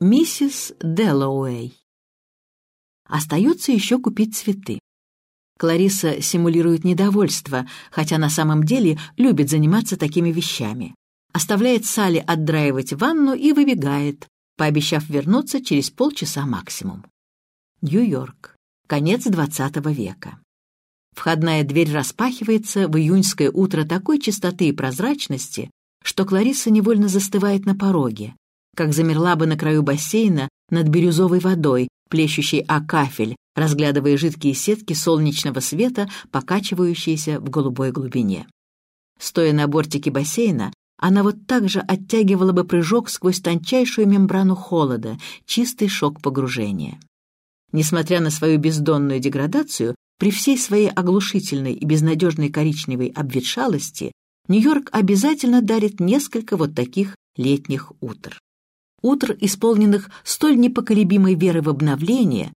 Миссис Дэллоуэй. Остается еще купить цветы. Клариса симулирует недовольство, хотя на самом деле любит заниматься такими вещами. Оставляет Салли отдраивать ванну и выбегает, пообещав вернуться через полчаса максимум. Нью-Йорк. Конец XX века. Входная дверь распахивается в июньское утро такой чистоты и прозрачности, что Клариса невольно застывает на пороге, как замерла бы на краю бассейна над бирюзовой водой, плещущей о кафель, разглядывая жидкие сетки солнечного света, покачивающиеся в голубой глубине. Стоя на бортике бассейна, она вот так же оттягивала бы прыжок сквозь тончайшую мембрану холода, чистый шок погружения. Несмотря на свою бездонную деградацию, при всей своей оглушительной и безнадежной коричневой обветшалости Нью-Йорк обязательно дарит несколько вот таких летних утр утр, исполненных столь непоколебимой веры в обновление,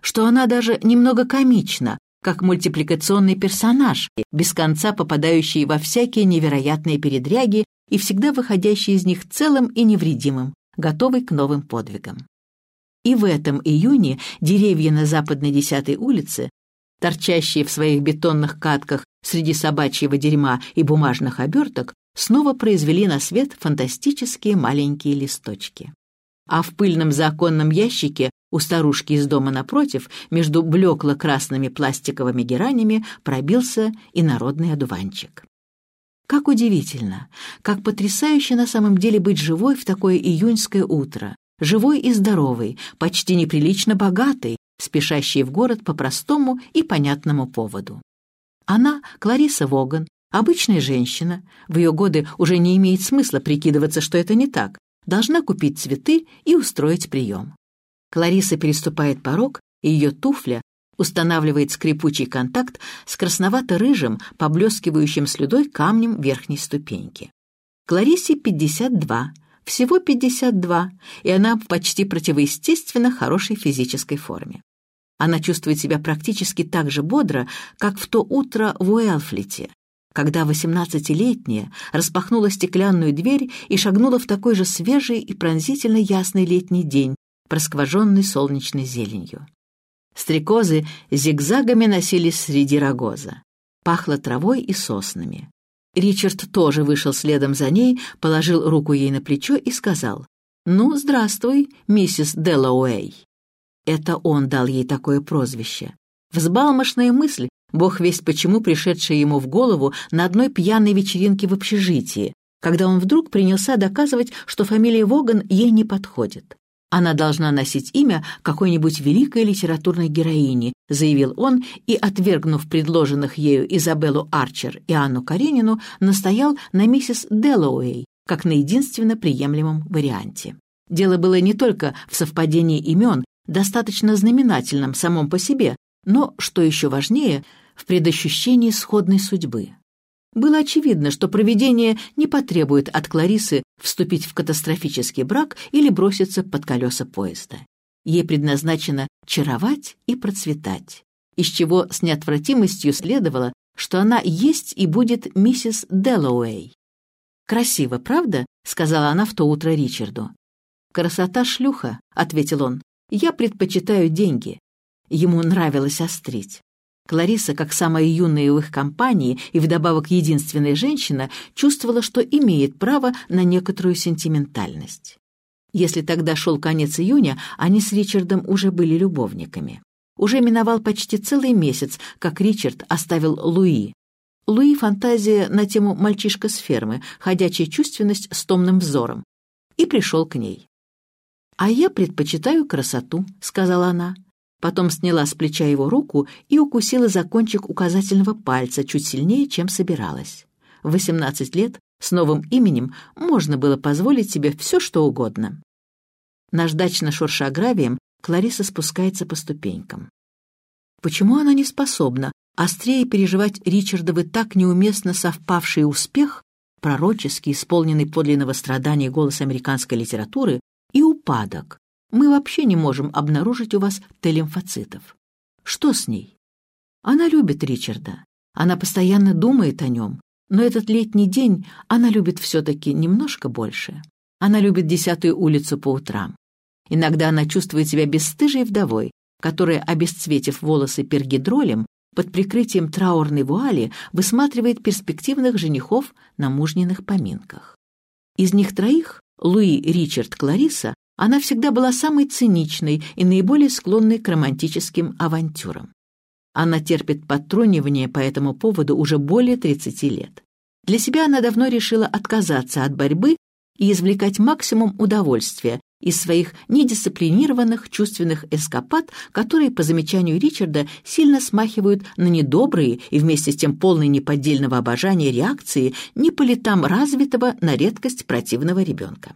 что она даже немного комична, как мультипликационный персонаж, без конца попадающий во всякие невероятные передряги и всегда выходящий из них целым и невредимым, готовый к новым подвигам. И в этом июне деревья на западной 10 улице, торчащие в своих бетонных катках среди собачьего дерьма и бумажных оберток, снова произвели на свет фантастические маленькие листочки. А в пыльном законном ящике у старушки из дома напротив между блекло-красными пластиковыми геранями пробился инородный одуванчик. Как удивительно, как потрясающе на самом деле быть живой в такое июньское утро, живой и здоровой, почти неприлично богатой, спешащей в город по простому и понятному поводу. Она, Клариса Воган, Обычная женщина, в ее годы уже не имеет смысла прикидываться, что это не так, должна купить цветы и устроить прием. Клариса переступает порог, и ее туфля устанавливает скрипучий контакт с красновато-рыжим, поблескивающим слюдой камнем верхней ступеньки. Кларисе 52, всего 52, и она в почти противоестественно хорошей физической форме. Она чувствует себя практически так же бодро, как в то утро в Уэлфлите, когда восемнадцатилетняя распахнула стеклянную дверь и шагнула в такой же свежий и пронзительно ясный летний день, проскваженный солнечной зеленью. Стрекозы зигзагами носились среди рогоза. Пахло травой и соснами. Ричард тоже вышел следом за ней, положил руку ей на плечо и сказал, «Ну, здравствуй, миссис Делауэй». Это он дал ей такое прозвище. Взбалмошная мысль, бог весть почему пришедшая ему в голову на одной пьяной вечеринке в общежитии, когда он вдруг принялся доказывать, что фамилия Воган ей не подходит. Она должна носить имя какой-нибудь великой литературной героини, заявил он и, отвергнув предложенных ею Изабеллу Арчер и Анну Каренину, настоял на миссис Дэллоуэй, как на единственно приемлемом варианте. Дело было не только в совпадении имен, достаточно знаменательном самом по себе, но, что еще важнее, в предощущении сходной судьбы. Было очевидно, что провидение не потребует от Кларисы вступить в катастрофический брак или броситься под колеса поезда. Ей предназначено чаровать и процветать, из чего с неотвратимостью следовало, что она есть и будет миссис Дэллоуэй. «Красиво, правда?» — сказала она в то утро Ричарду. «Красота шлюха», — ответил он. «Я предпочитаю деньги». Ему нравилось острить. Клариса, как самая юная в их компании и вдобавок единственная женщина, чувствовала, что имеет право на некоторую сентиментальность. Если тогда шел конец июня, они с Ричардом уже были любовниками. Уже миновал почти целый месяц, как Ричард оставил Луи. Луи — фантазия на тему «мальчишка с фермы», ходячая чувственность с томным взором. И пришел к ней. «А я предпочитаю красоту», — сказала она. Потом сняла с плеча его руку и укусила за кончик указательного пальца чуть сильнее, чем собиралась. В 18 лет с новым именем можно было позволить себе все, что угодно. Наждачно шурша гравием, Клариса спускается по ступенькам. Почему она не способна острее переживать Ричардовы так неуместно совпавший успех, пророческий, исполненный подлинного страдания голос американской литературы, и упадок, мы вообще не можем обнаружить у вас Т-лимфоцитов. Что с ней? Она любит Ричарда. Она постоянно думает о нем. Но этот летний день она любит все-таки немножко больше. Она любит десятую улицу по утрам. Иногда она чувствует себя бесстыжей вдовой, которая, обесцветив волосы пергидролем, под прикрытием траурной вуали высматривает перспективных женихов на мужниных поминках. Из них троих, Луи, Ричард, Клариса, она всегда была самой циничной и наиболее склонной к романтическим авантюрам. Она терпит подтрунивание по этому поводу уже более 30 лет. Для себя она давно решила отказаться от борьбы и извлекать максимум удовольствия из своих недисциплинированных чувственных эскапад, которые, по замечанию Ричарда, сильно смахивают на недобрые и вместе с тем полные неподдельного обожания реакции не по летам развитого на редкость противного ребенка.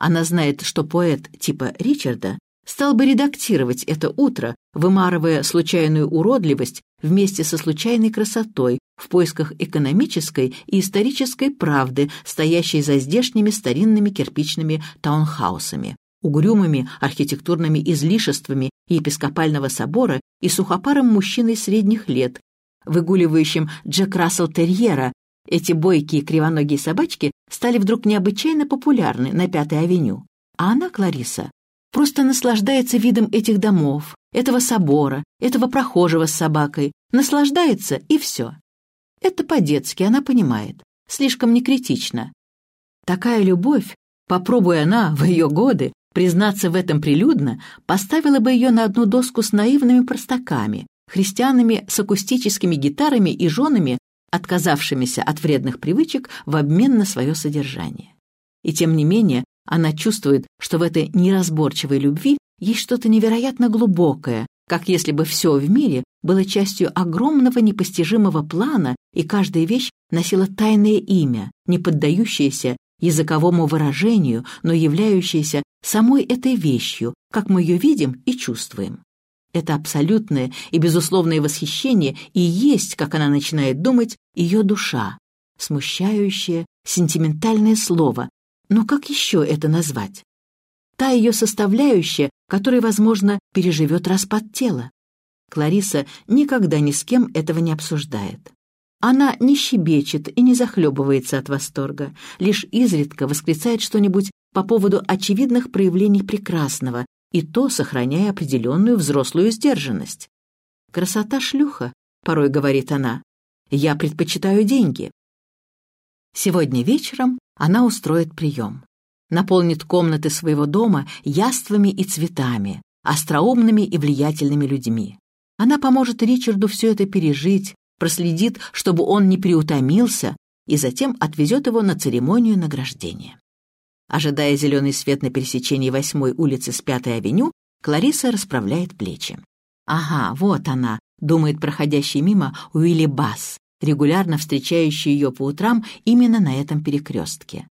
Она знает, что поэт типа Ричарда стал бы редактировать это утро, вымарывая случайную уродливость вместе со случайной красотой в поисках экономической и исторической правды, стоящей за здешними старинными кирпичными таунхаусами, угрюмыми архитектурными излишествами епископального собора и сухопарым мужчиной средних лет, выгуливающим Джек Рассел Терьера. Эти бойкие кривоногие собачки стали вдруг необычайно популярны на Пятой авеню. А она, Клариса, просто наслаждается видом этих домов, этого собора, этого прохожего с собакой, наслаждается и все. Это по-детски, она понимает, слишком некритично. Такая любовь, попробуя она в ее годы признаться в этом прилюдно, поставила бы ее на одну доску с наивными простаками, христианами с акустическими гитарами и женами, отказавшимися от вредных привычек в обмен на свое содержание. И тем не менее, она чувствует, что в этой неразборчивой любви есть что-то невероятно глубокое, как если бы все в мире было частью огромного непостижимого плана, и каждая вещь носила тайное имя, не поддающееся языковому выражению, но являющееся самой этой вещью, как мы ее видим и чувствуем. Это абсолютное и безусловное восхищение и есть, как она начинает думать, ее душа, смущающее, сентиментальное слово. Но как еще это назвать? Та ее составляющая, которая, возможно, переживет распад тела. Клариса никогда ни с кем этого не обсуждает. Она не щебечет и не захлебывается от восторга, лишь изредка восклицает что-нибудь по поводу очевидных проявлений прекрасного, и то сохраняя определенную взрослую сдержанность. «Красота шлюха», — порой говорит она, — «я предпочитаю деньги». Сегодня вечером она устроит прием. Наполнит комнаты своего дома яствами и цветами, остроумными и влиятельными людьми. Она поможет Ричарду все это пережить, проследит, чтобы он не приутомился, и затем отвезет его на церемонию награждения. Ожидая зеленый свет на пересечении восьмой улицы с Пятой авеню, Клариса расправляет плечи. «Ага, вот она», — думает проходящий мимо Уилли Басс, регулярно встречающий ее по утрам именно на этом перекрестке.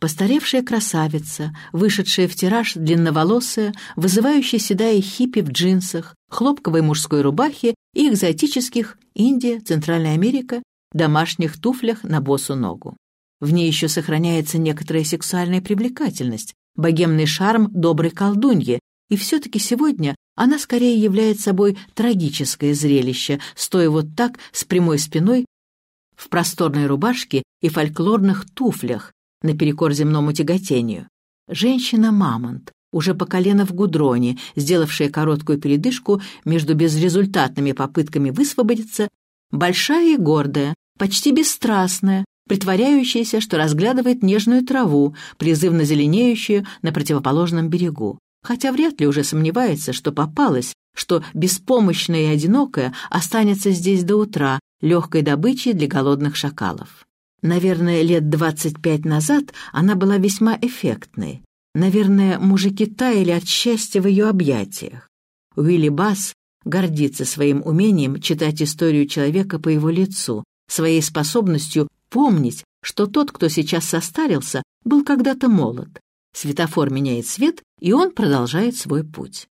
Постаревшая красавица, вышедшая в тираж длинноволосая, вызывающая седая хиппи в джинсах, хлопковой мужской рубахе и экзотических Индия, Центральная Америка, домашних туфлях на босу ногу. В ней еще сохраняется некоторая сексуальная привлекательность, богемный шарм доброй колдуньи, и все-таки сегодня она скорее является собой трагическое зрелище, стоя вот так с прямой спиной в просторной рубашке и фольклорных туфлях, наперекор земному тяготению. Женщина-мамонт, уже по колено в гудроне, сделавшая короткую передышку между безрезультатными попытками высвободиться, большая и гордая, почти бесстрастная, притворяющаяся, что разглядывает нежную траву, призывно зеленеющую на противоположном берегу, хотя вряд ли уже сомневается, что попалась, что беспомощная и одинокая останется здесь до утра, легкой добычей для голодных шакалов. Наверное, лет двадцать пять назад она была весьма эффектной. Наверное, мужики таяли от счастья в ее объятиях. Уилли Басс гордится своим умением читать историю человека по его лицу, своей способностью помнить, что тот, кто сейчас состарился, был когда-то молод. Светофор меняет цвет, и он продолжает свой путь.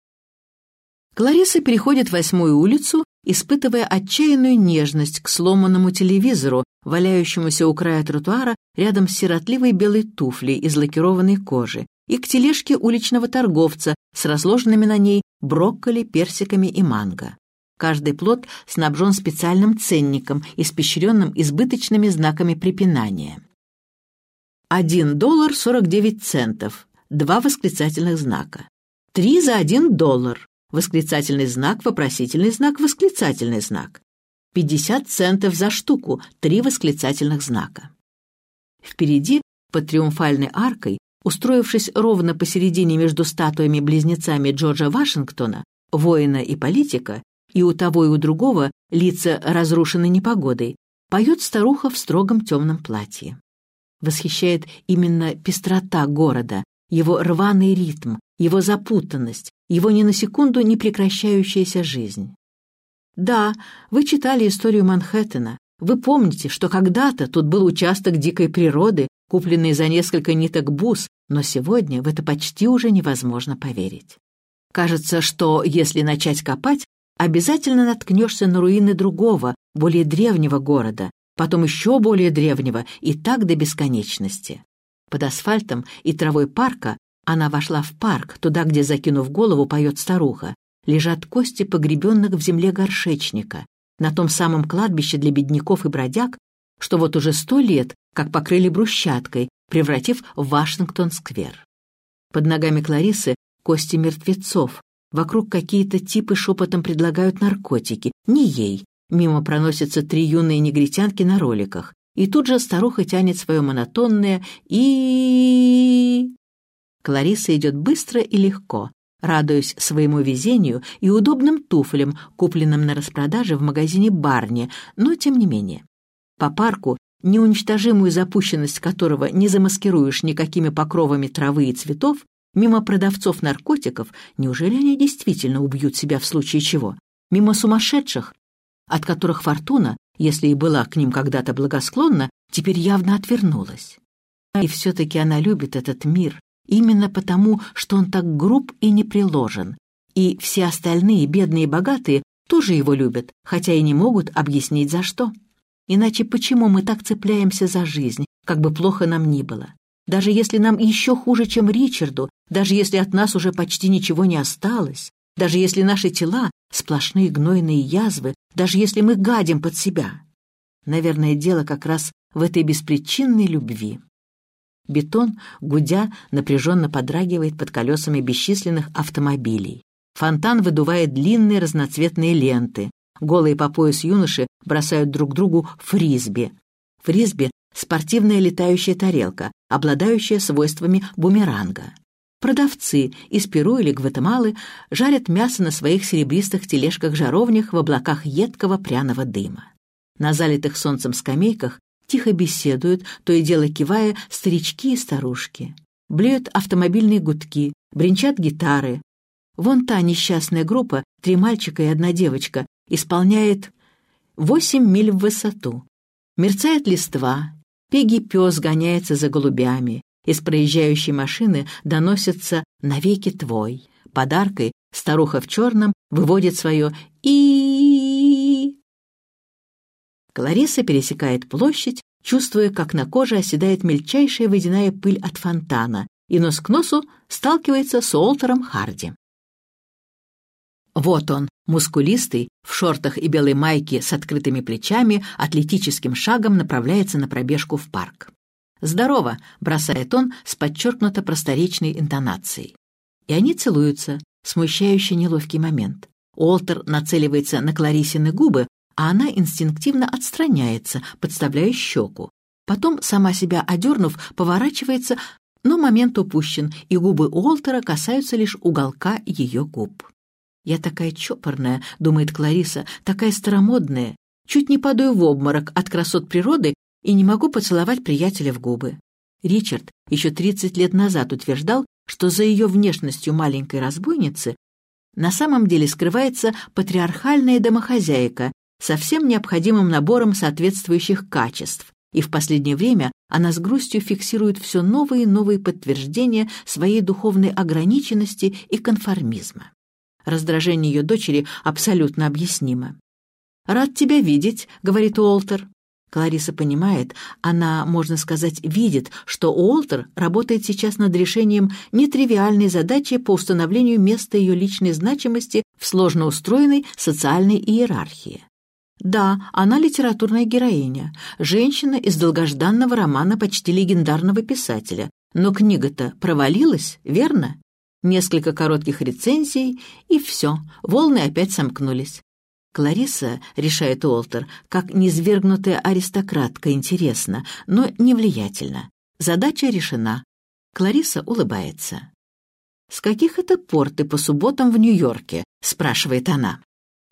Клариса переходит восьмую улицу, испытывая отчаянную нежность к сломанному телевизору, валяющемуся у края тротуара рядом с сиротливой белой туфлей из лакированной кожи, и к тележке уличного торговца с разложенными на ней брокколи, персиками и манго. Каждый плод снабжен специальным ценником, испещренным избыточными знаками препинания. Один доллар сорок девять центов, два восклицательных знака. Три за один доллар. Восклицательный знак, вопросительный знак, восклицательный знак. 50 центов за штуку, три восклицательных знака. Впереди, под триумфальной аркой, устроившись ровно посередине между статуями-близнецами Джорджа Вашингтона, воина и политика, и у того и у другого лица разрушены непогодой, поет старуха в строгом темном платье. Восхищает именно пестрота города, его рваный ритм, его запутанность, его ни на секунду не прекращающаяся жизнь. Да, вы читали историю Манхэттена. Вы помните, что когда-то тут был участок дикой природы, купленный за несколько ниток бус, но сегодня в это почти уже невозможно поверить. Кажется, что если начать копать, обязательно наткнешься на руины другого, более древнего города, потом еще более древнего и так до бесконечности. Под асфальтом и травой парка она вошла в парк, туда, где, закинув голову, поет старуха, лежат кости погребенных в земле горшечника, на том самом кладбище для бедняков и бродяг, что вот уже сто лет как покрыли брусчаткой, превратив в Вашингтон-сквер. Под ногами Кларисы кости мертвецов, вокруг какие-то типы шепотом предлагают наркотики, не ей. Мимо проносятся три юные негритянки на роликах, и тут же старуха тянет свое монотонное и Клариса идет быстро и легко, радуясь своему везению и удобным туфлям, купленным на распродаже в магазине Барни, но тем не менее. По парку, неуничтожимую запущенность которого не замаскируешь никакими покровами травы и цветов, мимо продавцов наркотиков, неужели они действительно убьют себя в случае чего? Мимо сумасшедших, от которых фортуна, если и была к ним когда-то благосклонна, теперь явно отвернулась. И все-таки она любит этот мир, именно потому, что он так груб и непреложен, и все остальные, бедные и богатые, тоже его любят, хотя и не могут объяснить за что. Иначе почему мы так цепляемся за жизнь, как бы плохо нам ни было? Даже если нам еще хуже, чем Ричарду, даже если от нас уже почти ничего не осталось, даже если наши тела — сплошные гнойные язвы, даже если мы гадим под себя. Наверное, дело как раз в этой беспричинной любви. Бетон, гудя, напряженно подрагивает под колесами бесчисленных автомобилей. Фонтан выдувает длинные разноцветные ленты. Голые по пояс юноши бросают друг другу фрисби. Фрисби — спортивная летающая тарелка, обладающая свойствами бумеранга. Продавцы из Перу или Гватемалы жарят мясо на своих серебристых тележках-жаровнях в облаках едкого пряного дыма. На залитых солнцем скамейках Тихо беседуют, то и дело кивая, старички и старушки. Блеют автомобильные гудки, бренчат гитары. Вон та несчастная группа, три мальчика и одна девочка, исполняет восемь миль в высоту. Мерцает листва, пеги-пес гоняется за голубями. Из проезжающей машины доносится «навеки твой». Подаркой старуха в черном выводит свое и Клариса пересекает площадь, чувствуя, как на коже оседает мельчайшая водяная пыль от фонтана, и нос к носу сталкивается с Уолтером Харди. Вот он, мускулистый, в шортах и белой майке с открытыми плечами, атлетическим шагом направляется на пробежку в парк. «Здорово!» — бросает он с подчеркнуто просторечной интонацией. И они целуются, смущающий неловкий момент. Уолтер нацеливается на Кларисины губы, а она инстинктивно отстраняется, подставляя щеку. Потом, сама себя одернув, поворачивается, но момент упущен, и губы Уолтера касаются лишь уголка ее губ. «Я такая чопорная», — думает Клариса, — «такая старомодная. Чуть не падаю в обморок от красот природы и не могу поцеловать приятеля в губы». Ричард еще 30 лет назад утверждал, что за ее внешностью маленькой разбойницы на самом деле скрывается патриархальная домохозяйка, со всем необходимым набором соответствующих качеств, и в последнее время она с грустью фиксирует все новые и новые подтверждения своей духовной ограниченности и конформизма. Раздражение ее дочери абсолютно объяснимо. «Рад тебя видеть», — говорит Уолтер. Клариса понимает, она, можно сказать, видит, что Уолтер работает сейчас над решением нетривиальной задачи по установлению места ее личной значимости в сложно устроенной социальной иерархии. Да, она литературная героиня, женщина из долгожданного романа почти легендарного писателя. Но книга-то провалилась, верно? несколько коротких рецензий, и все, волны опять сомкнулись. Клариса, решает Уолтер, как низвергнутая аристократка, интересно, но не влиятельно. Задача решена. Клариса улыбается. «С каких это пор ты по субботам в Нью-Йорке?» — спрашивает она.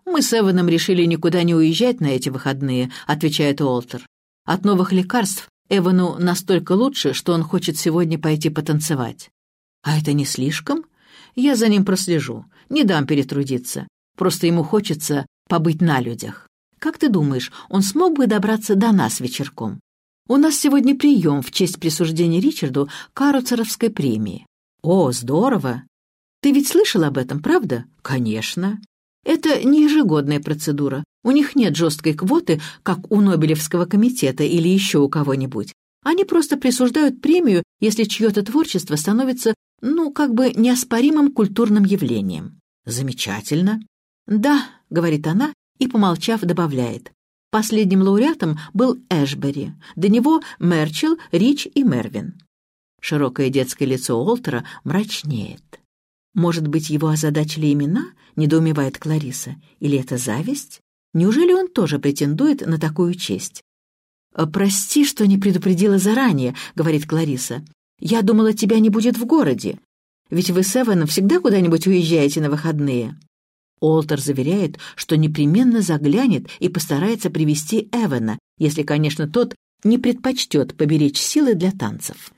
«Мы с Эваном решили никуда не уезжать на эти выходные», — отвечает Уолтер. «От новых лекарств Эвану настолько лучше, что он хочет сегодня пойти потанцевать». «А это не слишком?» «Я за ним прослежу, не дам перетрудиться. Просто ему хочется побыть на людях. Как ты думаешь, он смог бы добраться до нас вечерком? У нас сегодня прием в честь присуждения Ричарду Каруцеровской премии. О, здорово! Ты ведь слышал об этом, правда? Конечно. Это не ежегодная процедура. У них нет жесткой квоты, как у Нобелевского комитета или еще у кого-нибудь. Они просто присуждают премию, если чье-то творчество становится, ну, как бы неоспоримым культурным явлением. Замечательно. Да, говорит она и, помолчав, добавляет. Последним лауреатом был Эшбери, до него Мерчел, Рич и Мервин. Широкое детское лицо Олтера мрачнеет. «Может быть, его озадачили имена?» — недоумевает Клариса. «Или это зависть? Неужели он тоже претендует на такую честь?» «Э, «Прости, что не предупредила заранее», — говорит Клариса. «Я думала, тебя не будет в городе. Ведь вы с Эваном всегда куда-нибудь уезжаете на выходные». Олтер заверяет, что непременно заглянет и постарается привести Эвана, если, конечно, тот не предпочтет поберечь силы для танцев.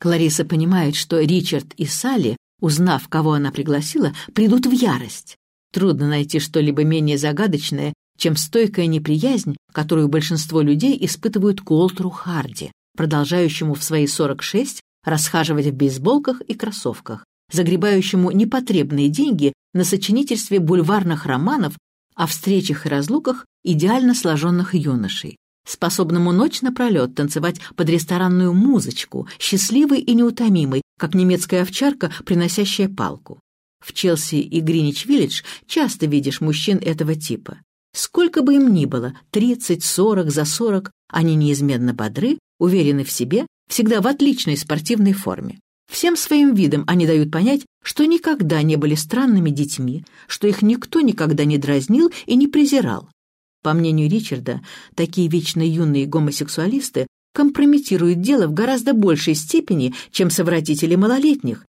Клариса понимает, что Ричард и Салли, узнав, кого она пригласила, придут в ярость. Трудно найти что-либо менее загадочное, чем стойкая неприязнь, которую большинство людей испытывают к Уолтеру Харди, продолжающему в свои 46 расхаживать в бейсболках и кроссовках, загребающему непотребные деньги на сочинительстве бульварных романов о встречах и разлуках идеально сложенных юношей, способному ночь напролет танцевать под ресторанную музычку, счастливый и неутомимый, как немецкая овчарка, приносящая палку. В Челси и Гринич-Виллидж часто видишь мужчин этого типа. Сколько бы им ни было, 30, 40, за 40, они неизменно бодры, уверены в себе, всегда в отличной спортивной форме. Всем своим видом они дают понять, что никогда не были странными детьми, что их никто никогда не дразнил и не презирал. По мнению Ричарда, такие вечно юные гомосексуалисты компрометируют дело в гораздо большей степени, чем совратители малолетних,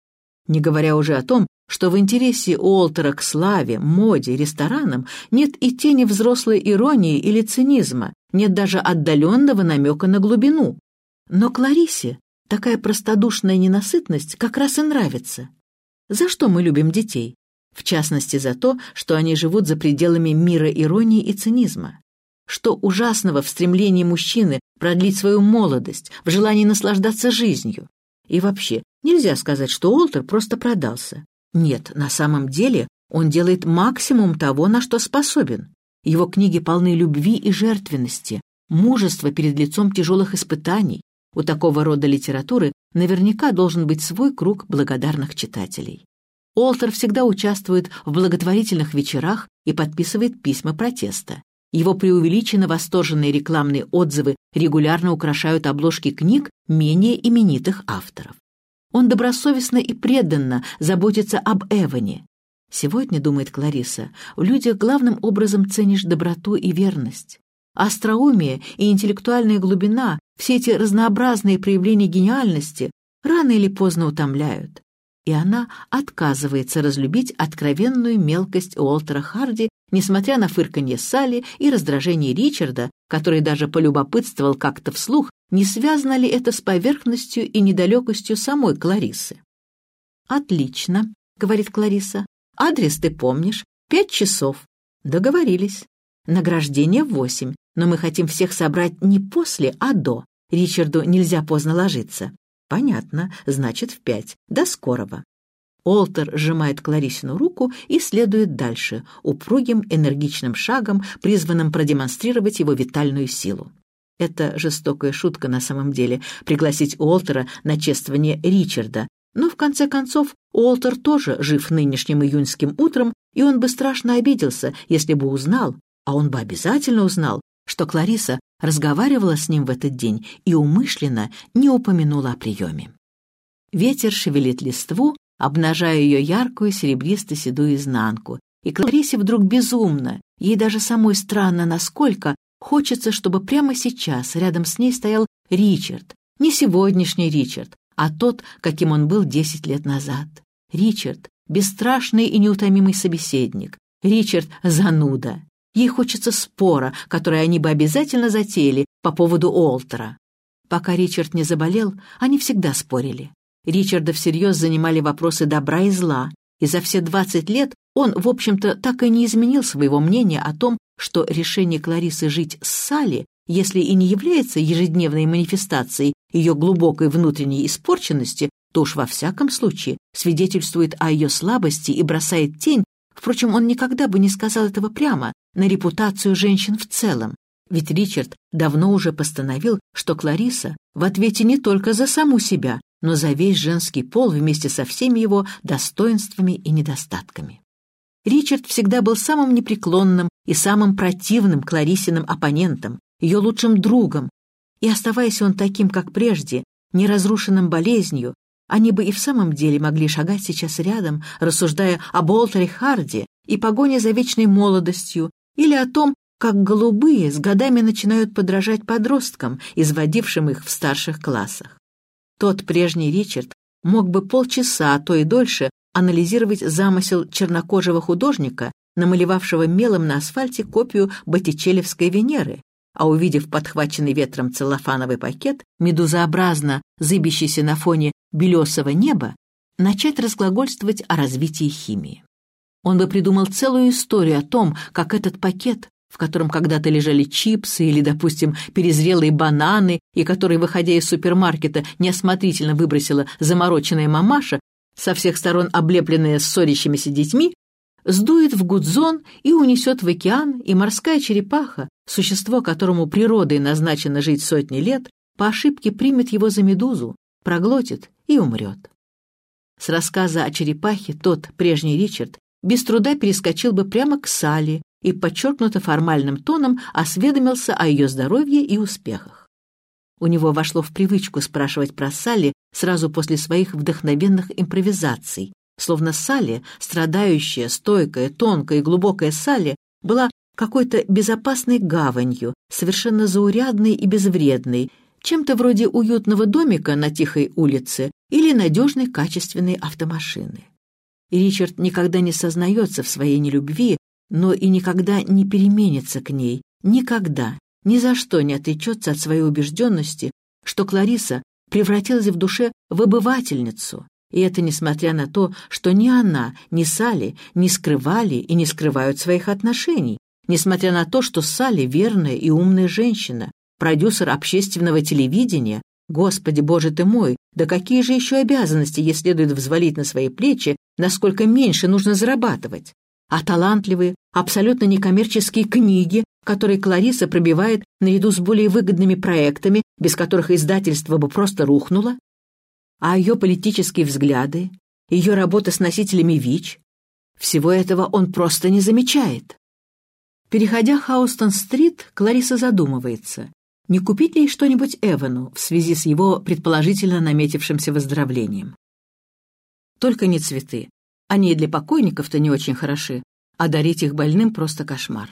не говоря уже о том, что в интересе Уолтера к славе, моде, ресторанам нет и тени взрослой иронии или цинизма, нет даже отдаленного намека на глубину. Но Кларисе такая простодушная ненасытность как раз и нравится. За что мы любим детей? В частности, за то, что они живут за пределами мира иронии и цинизма. Что ужасного в стремлении мужчины продлить свою молодость, в желании наслаждаться жизнью? И вообще, нельзя сказать, что Олтер просто продался. Нет, на самом деле он делает максимум того, на что способен. Его книги полны любви и жертвенности, мужества перед лицом тяжелых испытаний, у такого рода литературы наверняка должен быть свой круг благодарных читателей. Олтер всегда участвует в благотворительных вечерах и подписывает письма протеста. Его преувеличенно восторженные рекламные отзывы регулярно украшают обложки книг менее именитых авторов. Он добросовестно и преданно заботится об Эване. Сегодня, думает Клариса, в людях главным образом ценишь доброту и верность. Остроумие и интеллектуальная глубина, все эти разнообразные проявления гениальности рано или поздно утомляют. И она отказывается разлюбить откровенную мелкость Уолтера Харди, несмотря на фырканье Салли и раздражение Ричарда, который даже полюбопытствовал как-то вслух, не связано ли это с поверхностью и недалекостью самой Кларисы. «Отлично», — говорит Клариса. «Адрес ты помнишь. Пять часов. Договорились. Награждение в восемь но мы хотим всех собрать не после, а до. Ричарду нельзя поздно ложиться. Понятно, значит, в пять. До скорого. Олтер сжимает Кларисину руку и следует дальше, упругим, энергичным шагом, призванным продемонстрировать его витальную силу. Это жестокая шутка на самом деле — пригласить Уолтера на чествование Ричарда. Но, в конце концов, Уолтер тоже жив нынешним июньским утром, и он бы страшно обиделся, если бы узнал, а он бы обязательно узнал, что Клариса разговаривала с ним в этот день и умышленно не упомянула о приеме. Ветер шевелит листву, обнажая ее яркую серебристо-седую изнанку. И Кларисе вдруг безумно, ей даже самой странно, насколько хочется, чтобы прямо сейчас рядом с ней стоял Ричард. Не сегодняшний Ричард, а тот, каким он был десять лет назад. Ричард — бесстрашный и неутомимый собеседник. Ричард — зануда. Ей хочется спора, который они бы обязательно затеяли по поводу Олтера. Пока Ричард не заболел, они всегда спорили. Ричарда всерьез занимали вопросы добра и зла, и за все 20 лет он, в общем-то, так и не изменил своего мнения о том, что решение Кларисы жить с Салли, если и не является ежедневной манифестацией ее глубокой внутренней испорченности, то уж во всяком случае свидетельствует о ее слабости и бросает тень, впрочем, он никогда бы не сказал этого прямо, на репутацию женщин в целом. Ведь Ричард давно уже постановил, что Клариса в ответе не только за саму себя, но за весь женский пол вместе со всеми его достоинствами и недостатками. Ричард всегда был самым непреклонным и самым противным Кларисиным оппонентом, ее лучшим другом, и оставаясь он таким, как прежде, неразрушенным болезнью, они бы и в самом деле могли шагать сейчас рядом, рассуждая об Олтере Харди и погоне за вечной молодостью, или о том, как голубые с годами начинают подражать подросткам, изводившим их в старших классах. Тот прежний Ричард мог бы полчаса, а то и дольше, анализировать замысел чернокожего художника, намалевавшего мелом на асфальте копию Боттичелевской Венеры, а увидев подхваченный ветром целлофановый пакет, медузообразно зыбящийся на фоне белесого неба, начать разглагольствовать о развитии химии. Он бы придумал целую историю о том, как этот пакет в котором когда-то лежали чипсы или, допустим, перезрелые бананы, и который, выходя из супермаркета, неосмотрительно выбросила замороченная мамаша, со всех сторон облепленная ссорящимися детьми, сдует в гудзон и унесет в океан, и морская черепаха, существо, которому природой назначено жить сотни лет, по ошибке примет его за медузу, проглотит и умрет. С рассказа о черепахе тот, прежний Ричард, без труда перескочил бы прямо к Салли, и подчеркнуто формальным тоном осведомился о ее здоровье и успехах. У него вошло в привычку спрашивать про Салли сразу после своих вдохновенных импровизаций, словно Салли, страдающая, стойкая, тонкая и глубокая Салли, была какой-то безопасной гаванью, совершенно заурядной и безвредной, чем-то вроде уютного домика на тихой улице или надежной качественной автомашины. И Ричард никогда не сознается в своей нелюбви, но и никогда не переменится к ней, никогда, ни за что не отречется от своей убежденности, что Клариса превратилась в душе в обывательницу, и это несмотря на то, что ни она, ни Салли не скрывали и не скрывают своих отношений, несмотря на то, что Салли верная и умная женщина, продюсер общественного телевидения, Господи, Боже ты мой, да какие же еще обязанности ей следует взвалить на свои плечи, насколько меньше нужно зарабатывать? а талантливые, абсолютно некоммерческие книги, которые Клариса пробивает наряду с более выгодными проектами, без которых издательство бы просто рухнуло, а ее политические взгляды, ее работа с носителями ВИЧ, всего этого он просто не замечает. Переходя Хаустон-стрит, Клариса задумывается, не купить ли что-нибудь Эвану в связи с его предположительно наметившимся выздоровлением. Только не цветы. Они и для покойников-то не очень хороши, а дарить их больным просто кошмар.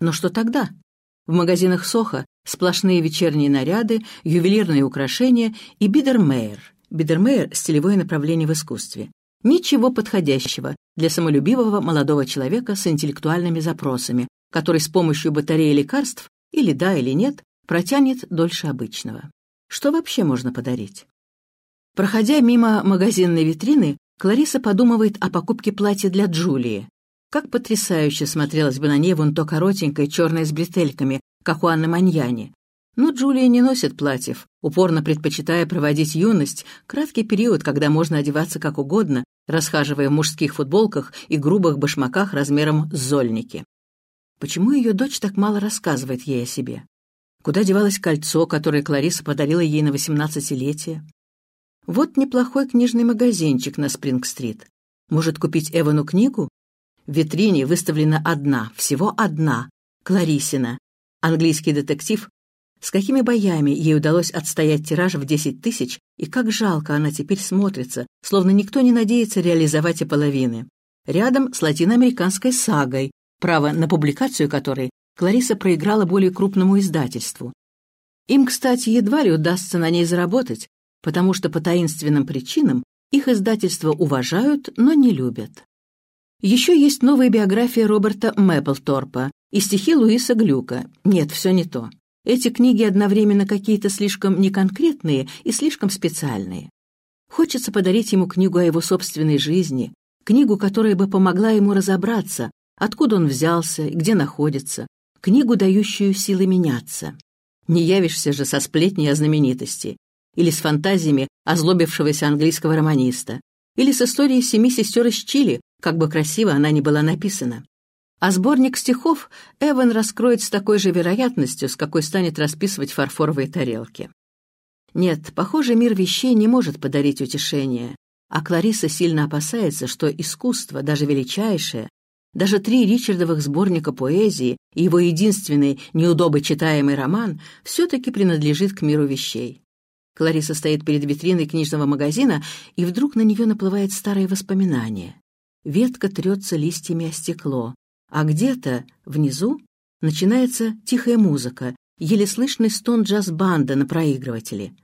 Но что тогда? В магазинах Соха сплошные вечерние наряды, ювелирные украшения и бидермейер. Бидермейер — стилевое направление в искусстве. Ничего подходящего для самолюбивого молодого человека с интеллектуальными запросами, который с помощью батареи лекарств, или да, или нет, протянет дольше обычного. Что вообще можно подарить? Проходя мимо магазинной витрины, Клариса подумывает о покупке платья для Джулии. Как потрясающе смотрелось бы на ней вон то коротенькое, черное с бретельками, как у Анны Маньяни. Но Джулия не носит платьев, упорно предпочитая проводить юность, краткий период, когда можно одеваться как угодно, расхаживая в мужских футболках и грубых башмаках размером с зольники. Почему ее дочь так мало рассказывает ей о себе? Куда девалось кольцо, которое Клариса подарила ей на восемнадцатилетие? Вот неплохой книжный магазинчик на Спринг-стрит. Может купить Эвану книгу? В витрине выставлена одна, всего одна, Кларисина, английский детектив с какими боями ей удалось отстоять тираж в 10 тысяч, и как жалко она теперь смотрится, словно никто не надеется реализовать и половины. Рядом с латиноамериканской сагой, право на публикацию которой Клариса проиграла более крупному издательству. Им, кстати, едва ли удастся на ней заработать, потому что по таинственным причинам их издательство уважают, но не любят. Еще есть новая биография Роберта Мэпплторпа и стихи Луиса Глюка. Нет, все не то. Эти книги одновременно какие-то слишком неконкретные и слишком специальные. Хочется подарить ему книгу о его собственной жизни, книгу, которая бы помогла ему разобраться, откуда он взялся и где находится, книгу, дающую силы меняться. Не явишься же со сплетней о знаменитости, или с фантазиями озлобившегося английского романиста, или с историей семи сестер из Чили, как бы красиво она ни была написана. А сборник стихов Эван раскроет с такой же вероятностью, с какой станет расписывать фарфоровые тарелки. Нет, похоже, мир вещей не может подарить утешение, а Клариса сильно опасается, что искусство, даже величайшее, даже три Ричардовых сборника поэзии и его единственный неудобо читаемый роман все-таки принадлежит к миру вещей. Клариса стоит перед витриной книжного магазина, и вдруг на нее наплывает старое воспоминание. Ветка трется листьями о стекло, а где-то внизу начинается тихая музыка, еле слышный стон джаз-банда на проигрывателе.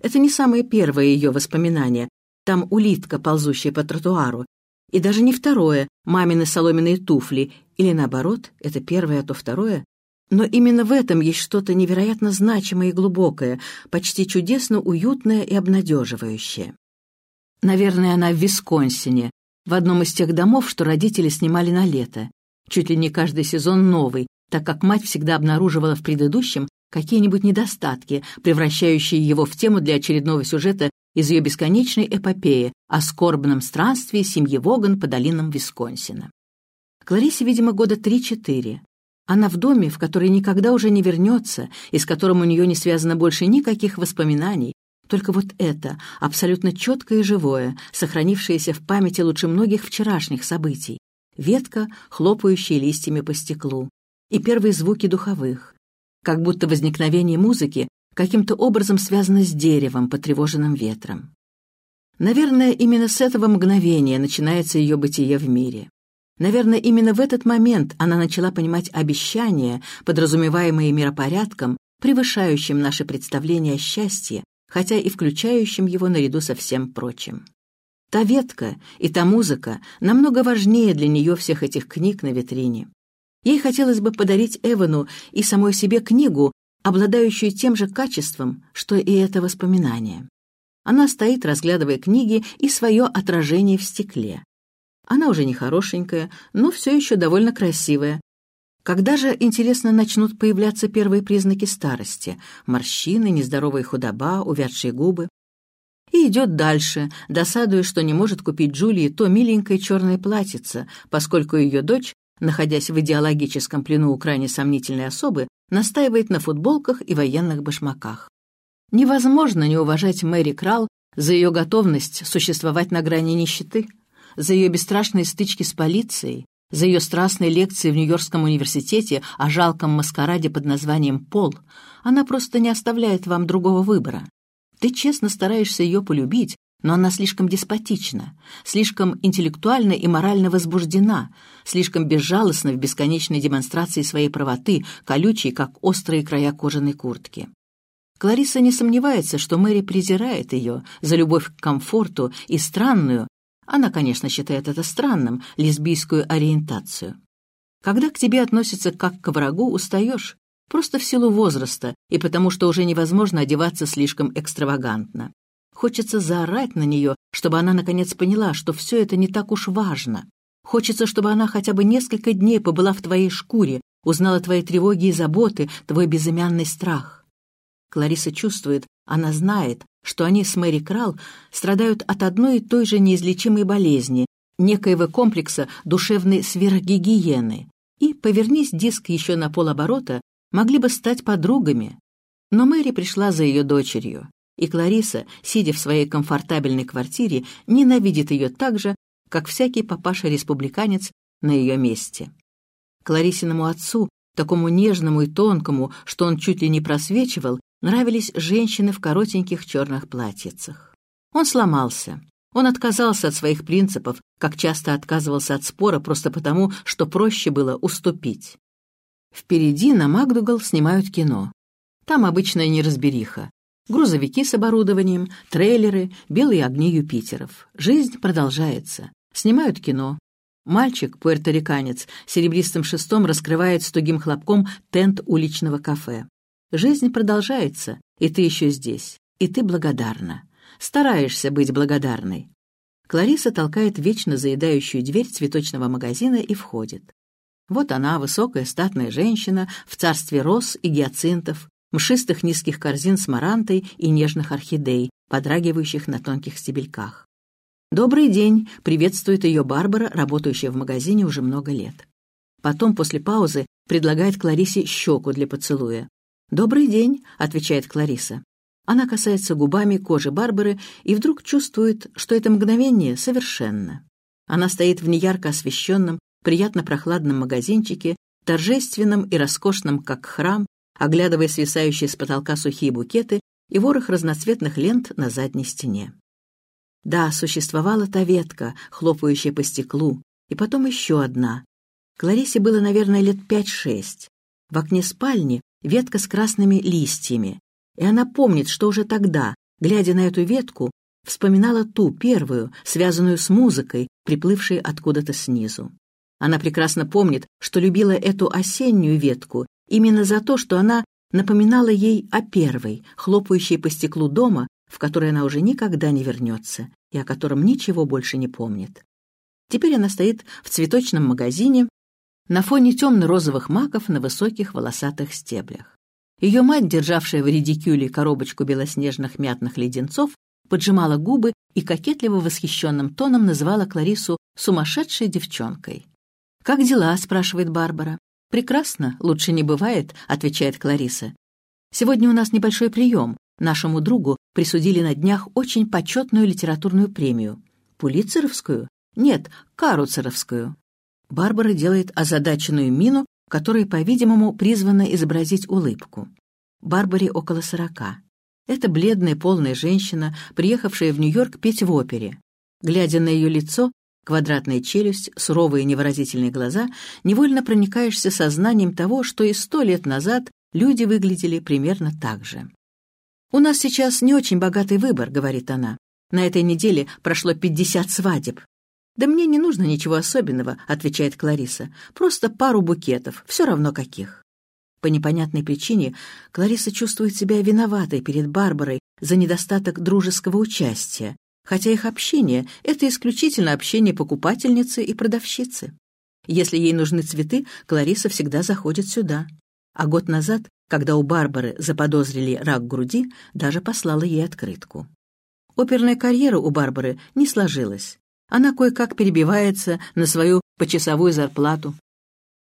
Это не самое первое ее воспоминание, там улитка, ползущая по тротуару, и даже не второе, мамины соломенные туфли, или наоборот, это первое, а то второе. Но именно в этом есть что-то невероятно значимое и глубокое, почти чудесно уютное и обнадеживающее. Наверное, она в Висконсине, в одном из тех домов, что родители снимали на лето. Чуть ли не каждый сезон новый, так как мать всегда обнаруживала в предыдущем какие-нибудь недостатки, превращающие его в тему для очередного сюжета из ее бесконечной эпопеи о скорбном странстве семьи Воган по долинам Висконсина. Кларисе, видимо, года три-четыре. Она в доме, в который никогда уже не вернется, и с которым у нее не связано больше никаких воспоминаний, только вот это, абсолютно четкое и живое, сохранившееся в памяти лучше многих вчерашних событий. Ветка, хлопающая листьями по стеклу, и первые звуки духовых. Как будто возникновение музыки каким-то образом связано с деревом, потревоженным ветром. Наверное, именно с этого мгновения начинается ее бытие в мире. Наверное, именно в этот момент она начала понимать обещания, подразумеваемые миропорядком, превышающим наши представления о счастье, хотя и включающим его наряду со всем прочим. Та ветка и та музыка намного важнее для нее всех этих книг на витрине. Ей хотелось бы подарить Эвану и самой себе книгу, обладающую тем же качеством, что и это воспоминание. Она стоит, разглядывая книги и свое отражение в стекле. Она уже не хорошенькая, но все еще довольно красивая. Когда же, интересно, начнут появляться первые признаки старости? Морщины, нездоровая худоба, увядшие губы. И идет дальше, досадуя, что не может купить Джулии то миленькое черное платьице, поскольку ее дочь, находясь в идеологическом плену у крайне сомнительной особы, настаивает на футболках и военных башмаках. Невозможно не уважать Мэри Крал за ее готовность существовать на грани нищеты, за ее бесстрашные стычки с полицией, за ее страстные лекции в Нью-Йоркском университете о жалком маскараде под названием «Пол». Она просто не оставляет вам другого выбора. Ты честно стараешься ее полюбить, но она слишком деспотична, слишком интеллектуально и морально возбуждена, слишком безжалостна в бесконечной демонстрации своей правоты, колючей, как острые края кожаной куртки. Клариса не сомневается, что Мэри презирает ее за любовь к комфорту и странную, она, конечно, считает это странным, лесбийскую ориентацию. Когда к тебе относятся как к врагу, устаешь, просто в силу возраста и потому что уже невозможно одеваться слишком экстравагантно. Хочется заорать на нее, чтобы она наконец поняла, что все это не так уж важно. Хочется, чтобы она хотя бы несколько дней побыла в твоей шкуре, узнала твои тревоги и заботы, твой безымянный страх. Клариса чувствует, она знает, что они с Мэри Крал страдают от одной и той же неизлечимой болезни, некоего комплекса душевной сверхгигиены, и, повернись диск еще на полоборота, могли бы стать подругами. Но Мэри пришла за ее дочерью и Клариса, сидя в своей комфортабельной квартире, ненавидит ее так же, как всякий папаша-республиканец на ее месте. Кларисиному отцу такому нежному и тонкому, что он чуть ли не просвечивал, нравились женщины в коротеньких черных платьицах. Он сломался. Он отказался от своих принципов, как часто отказывался от спора просто потому, что проще было уступить. Впереди на Макдугал снимают кино. Там обычная неразбериха. Грузовики с оборудованием, трейлеры, белые огни Юпитеров. Жизнь продолжается. Снимают кино. Мальчик, пуэрториканец, серебристым шестом раскрывает с тугим хлопком тент уличного кафе. Жизнь продолжается, и ты еще здесь, и ты благодарна. Стараешься быть благодарной. Клариса толкает вечно заедающую дверь цветочного магазина и входит. Вот она, высокая статная женщина, в царстве роз и гиацинтов, мшистых низких корзин с марантой и нежных орхидей, подрагивающих на тонких стебельках. «Добрый день!» — приветствует ее Барбара, работающая в магазине уже много лет. Потом, после паузы, предлагает Кларисе щеку для поцелуя. «Добрый день!» — отвечает Клариса. Она касается губами кожи Барбары и вдруг чувствует, что это мгновение совершенно. Она стоит в неярко освещенном, приятно прохладном магазинчике, торжественном и роскошном, как храм, оглядывая свисающие с потолка сухие букеты и ворох разноцветных лент на задней стене. Да, существовала та ветка, хлопающая по стеклу, и потом еще одна. Кларисе было, наверное, лет пять-шесть. В окне спальни ветка с красными листьями, и она помнит, что уже тогда, глядя на эту ветку, вспоминала ту первую, связанную с музыкой, приплывшей откуда-то снизу. Она прекрасно помнит, что любила эту осеннюю ветку именно за то, что она напоминала ей о первой, хлопающей по стеклу дома, в который она уже никогда не вернется и о котором ничего больше не помнит. Теперь она стоит в цветочном магазине на фоне темно-розовых маков на высоких волосатых стеблях. Ее мать, державшая в редикюле коробочку белоснежных мятных леденцов, поджимала губы и кокетливо восхищенным тоном называла Кларису «сумасшедшей девчонкой». «Как дела?» — спрашивает Барбара. «Прекрасно, лучше не бывает», — отвечает Клариса. «Сегодня у нас небольшой прием. Нашему другу присудили на днях очень почетную литературную премию. Пулицеровскую? Нет, Каруцеровскую. Барбара делает озадаченную мину, которая, по-видимому, призвана изобразить улыбку. Барбаре около сорока. Это бледная полная женщина, приехавшая в Нью-Йорк петь в опере. Глядя на ее лицо, квадратная челюсть, суровые невыразительные глаза, невольно проникаешься сознанием того, что и сто лет назад люди выглядели примерно так же. «У нас сейчас не очень богатый выбор», — говорит она. «На этой неделе прошло пятьдесят свадеб». «Да мне не нужно ничего особенного», — отвечает Клариса. «Просто пару букетов, все равно каких». По непонятной причине Клариса чувствует себя виноватой перед Барбарой за недостаток дружеского участия, хотя их общение — это исключительно общение покупательницы и продавщицы. Если ей нужны цветы, Клариса всегда заходит сюда. А год назад когда у Барбары заподозрили рак груди, даже послала ей открытку. Оперная карьера у Барбары не сложилась. Она кое-как перебивается на свою почасовую зарплату.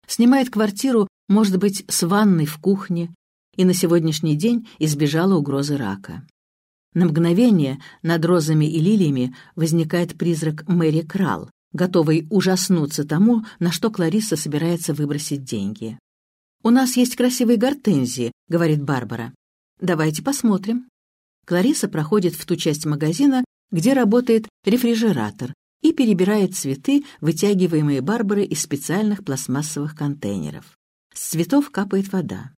Снимает квартиру, может быть, с ванной в кухне, и на сегодняшний день избежала угрозы рака. На мгновение над розами и лилиями возникает призрак Мэри Крал, готовый ужаснуться тому, на что Клариса собирается выбросить деньги. «У нас есть красивые гортензии», — говорит Барбара. «Давайте посмотрим». Клариса проходит в ту часть магазина, где работает рефрижератор, и перебирает цветы, вытягиваемые Барбарой из специальных пластмассовых контейнеров. С цветов капает вода.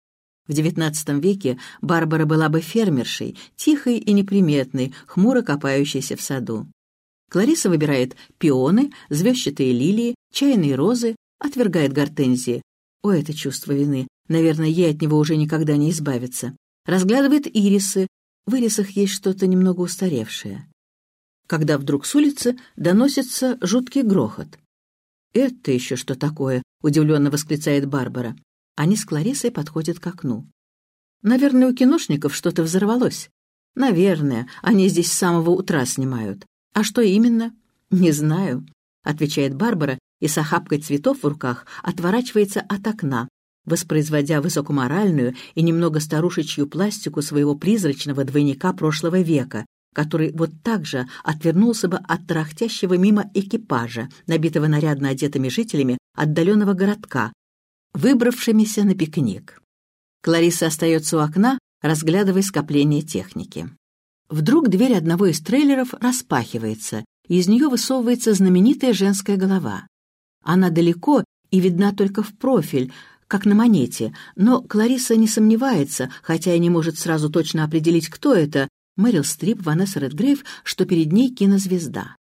В XIX веке Барбара была бы фермершей, тихой и неприметной, хмуро копающейся в саду. Клариса выбирает пионы, звездчатые лилии, чайные розы, отвергает гортензии, о, это чувство вины. Наверное, ей от него уже никогда не избавиться. Разглядывает ирисы. В ирисах есть что-то немного устаревшее. Когда вдруг с улицы доносится жуткий грохот. «Это еще что такое?» — удивленно восклицает Барбара. Они с Кларисой подходят к окну. «Наверное, у киношников что-то взорвалось. Наверное, они здесь с самого утра снимают. А что именно?» «Не знаю», — отвечает Барбара и с охапкой цветов в руках отворачивается от окна, воспроизводя высокоморальную и немного старушечью пластику своего призрачного двойника прошлого века, который вот так же отвернулся бы от трахтящего мимо экипажа, набитого нарядно одетыми жителями отдаленного городка, выбравшимися на пикник. Клариса остается у окна, разглядывая скопление техники. Вдруг дверь одного из трейлеров распахивается, и из нее высовывается знаменитая женская голова. Она далеко и видна только в профиль, как на монете, но Клариса не сомневается, хотя и не может сразу точно определить, кто это, Мэрил Стрип, Ванесса Редгрейв, что перед ней кинозвезда.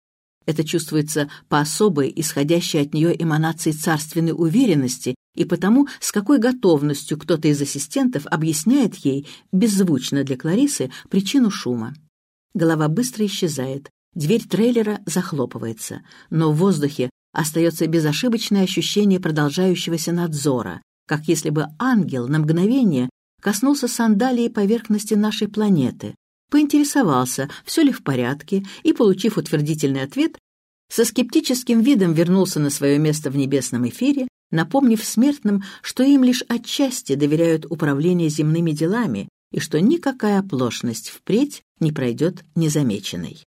Это чувствуется по особой, исходящей от нее эманации царственной уверенности и потому, с какой готовностью кто-то из ассистентов объясняет ей, беззвучно для Кларисы, причину шума. Голова быстро исчезает, дверь трейлера захлопывается, но в воздухе остается безошибочное ощущение продолжающегося надзора, как если бы ангел на мгновение коснулся сандалии поверхности нашей планеты, поинтересовался, все ли в порядке, и, получив утвердительный ответ, со скептическим видом вернулся на свое место в небесном эфире, напомнив смертным, что им лишь отчасти доверяют управление земными делами и что никакая оплошность впредь не пройдет незамеченной.